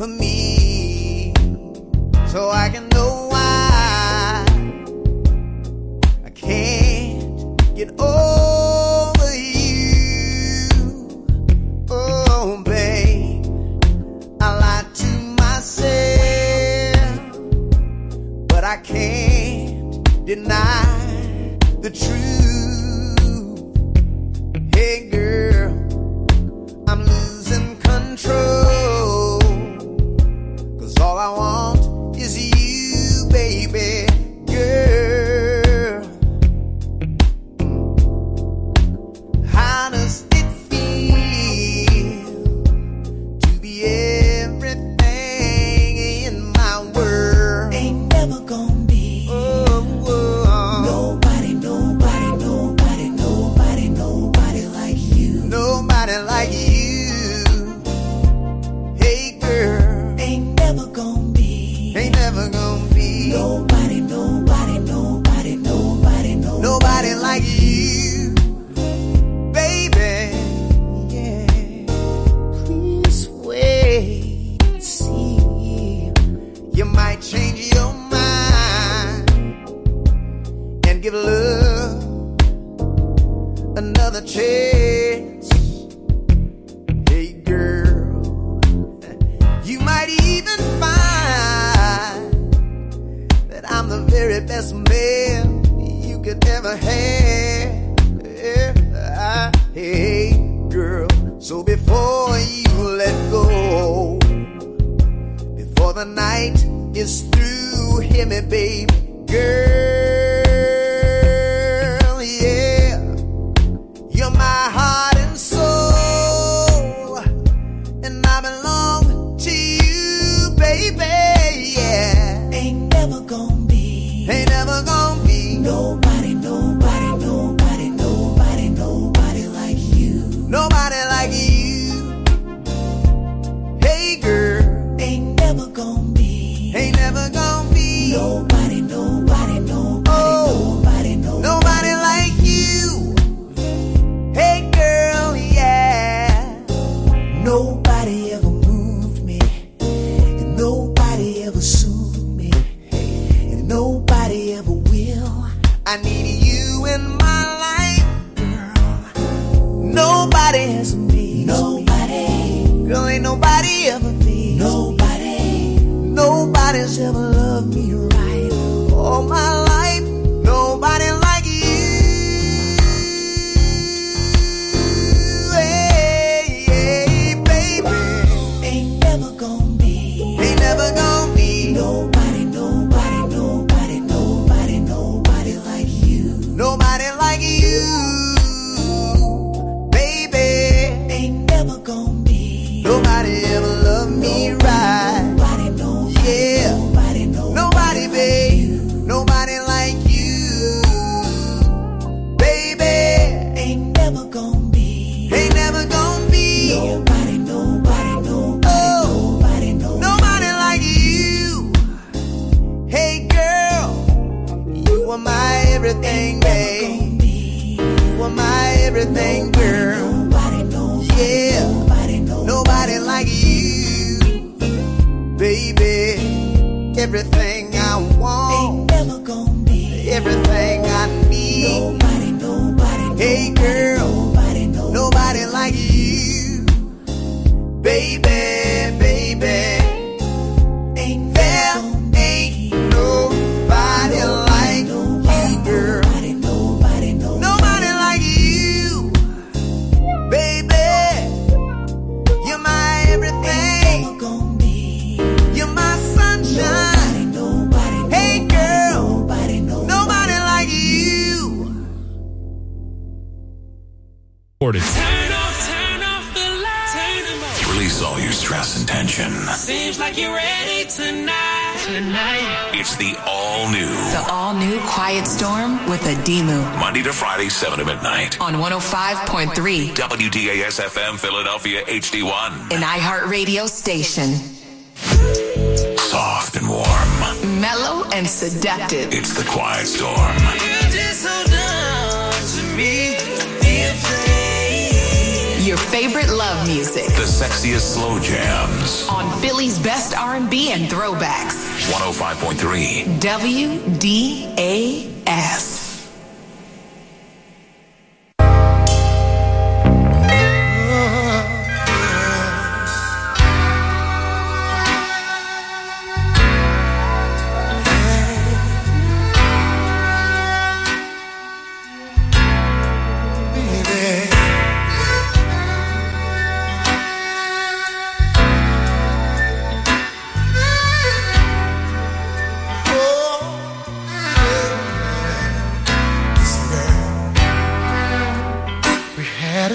for me. give love another chance. Hey, girl, you might even find that I'm the very best man you could ever have. Yeah, hey, girl, so before you let go, before the night is through, hear me, baby, girl. ain't nobody ever feels nobody. Nobody's ever loved me right all my life. with Ademu. Monday to Friday, 7 to midnight. On 105.3 WDAS FM Philadelphia HD1. An iHeartRadio station. Soft and warm. Mellow and seductive. It's the quiet storm. Your favorite love music. The sexiest slow jams. On Philly's best R&B and throwbacks. 105.3 WDAS.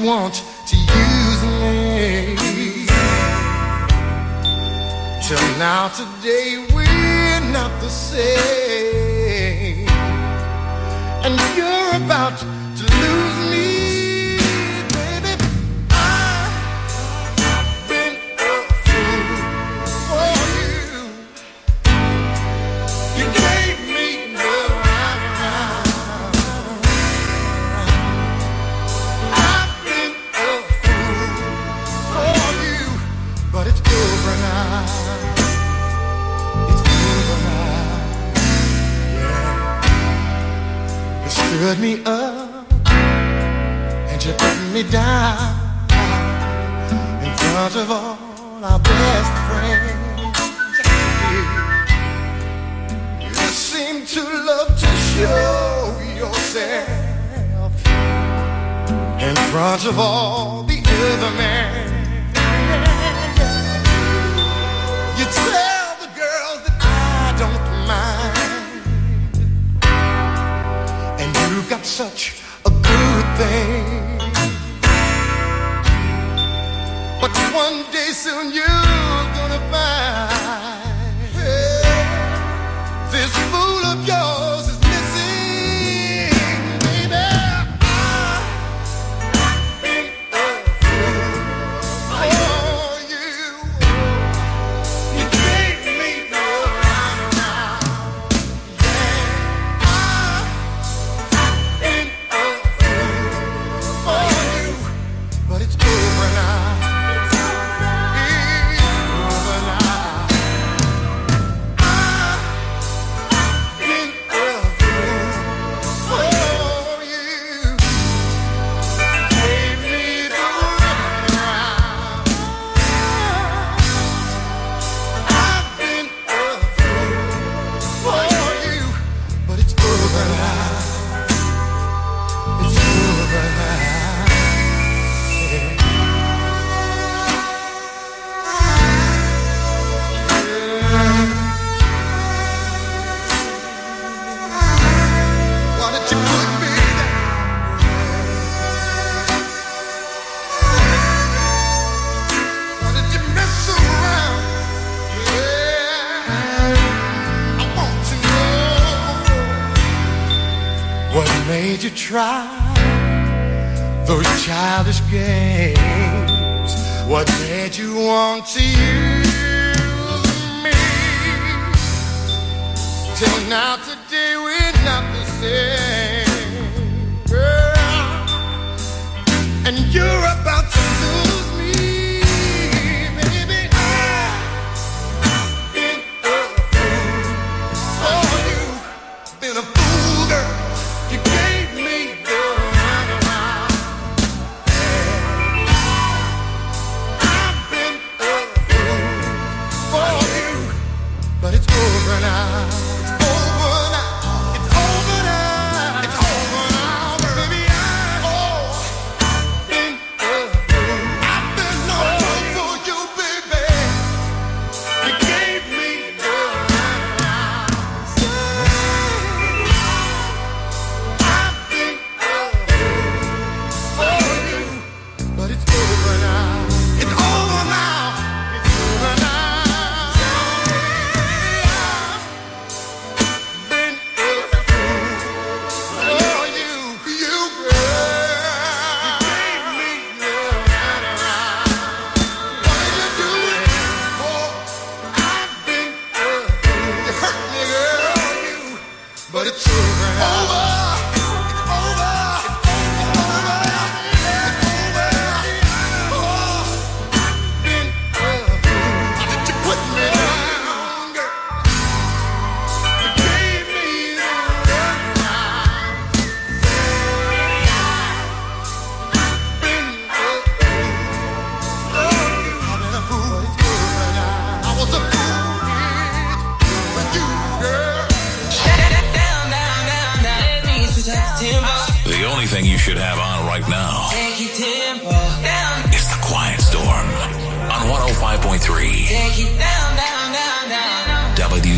want to use me. Till now, today, we're not the same. And you're about front of all our best friends. You seem to love to show yourself in front of all the other men. You tell the girls that I don't mind, and you've got such a good thing. But one day soon you're gonna find try those childish games? What made you want to use me? Till now, today, we're not the same, girl. And you're about only thing you should have on right now is the Quiet Storm on 105.3 down, down, down, W.